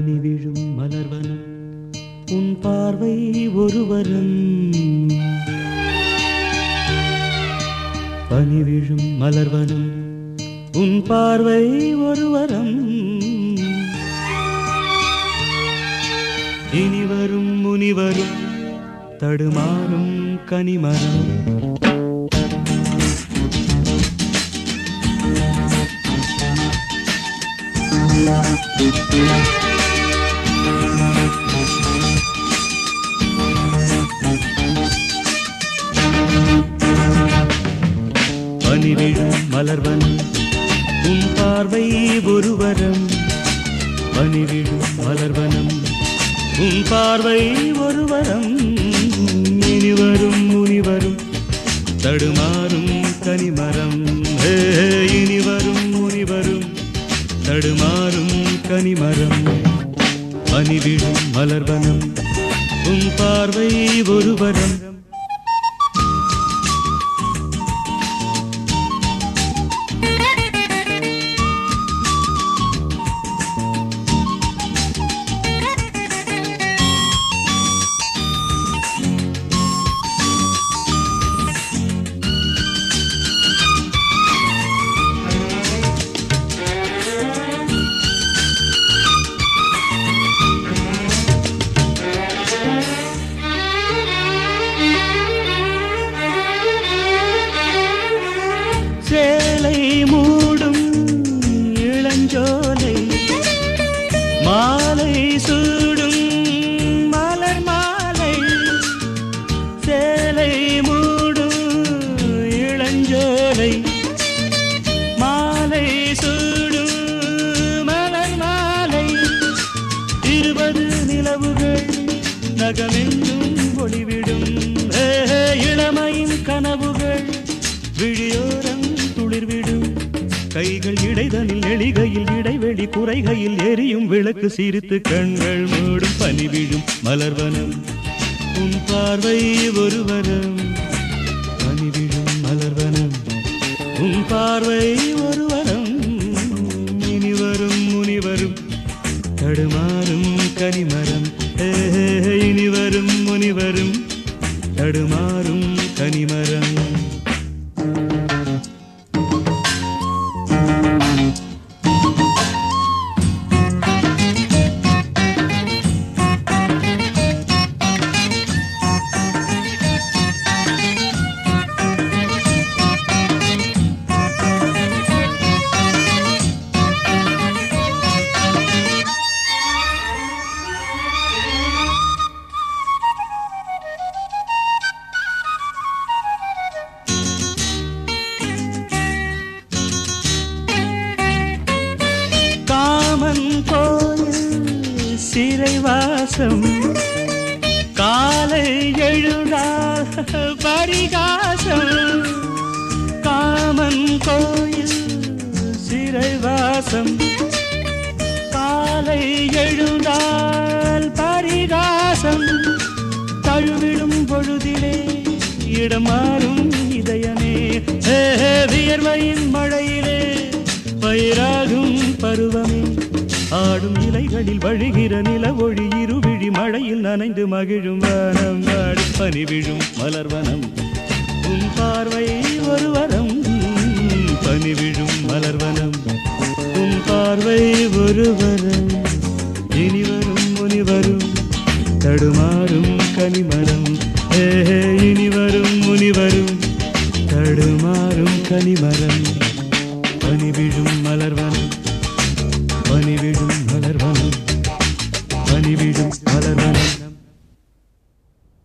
பனி விழும் மலர்வனம் உன் பார்வை ஒருவரும் பனி விழும் மலர்வனம் உன் பார்வை ஒருவரம் இனிவரும் முனிவரும் தடுமாறும் கனிமரம் Thank you. பனிவிழும் மலர்வனம் உன் பார்வை ஒருவரம். பனிவிழும் மலர்வனம் உன் பார்வை ஒருவரம். இனிவரும் முனிவரும் தடுமாறும் கனிமரம். இனிவரும் முனிவரும் தடுமாறும் கனிமரம். பனிவிழும் மலர்வனம் உன் பார்வை ஒருவரம் உலகமெங்கும் ஒளிவிடும். இளமையின் கனவுகள் விழியோரம் துளிர்விடும். கைகள் இடைதலில் எளிகையில் இடைவெளி குறைகையில் எரியும் விளக்கு சிரித்து கண்கள் மூடும் பனிவிழும் மலர்வனம். உன் பார்வை ஒருவரம் பனிவிழும் மலர்வனம். உன் பார்வை ஒருவரம் இனிவரும் முனிவரும் தடுமாறும் கனிமரம். ஏ, இனிவரும் முனிவரும் தடுமாறும் கனிமரம் பரிகாசம் காலை எழுதா பரிகாசம். காமன் கோயில் சிறைவாசம். காலை எழுந்தால் பரிகாசம். தழுவிடும் பொழுதிலே இடமாறும் இதயமே. வியர்வையின் மழையிலே பயிராகும் பருவமே. ஆடும் இலைகளில் வழிகிற நில ஒளி இருவிழி மழையில் நனைந்து மகிழும் வனம். வாடி பனி விழும் மலர்வனம் உன் பார்வை ஒரு வரம். பனி விழும் மலர்வனம் உன் பார்வை ஒரு வரம். இனிவரும் முனிவரும் தடுமாறும் கனிமரம் ஏஹே இனிவரும் முனிவரும் தடுமாறும் கனிமரம் பனிவிழும் மலர்வனம் பனிவிழும்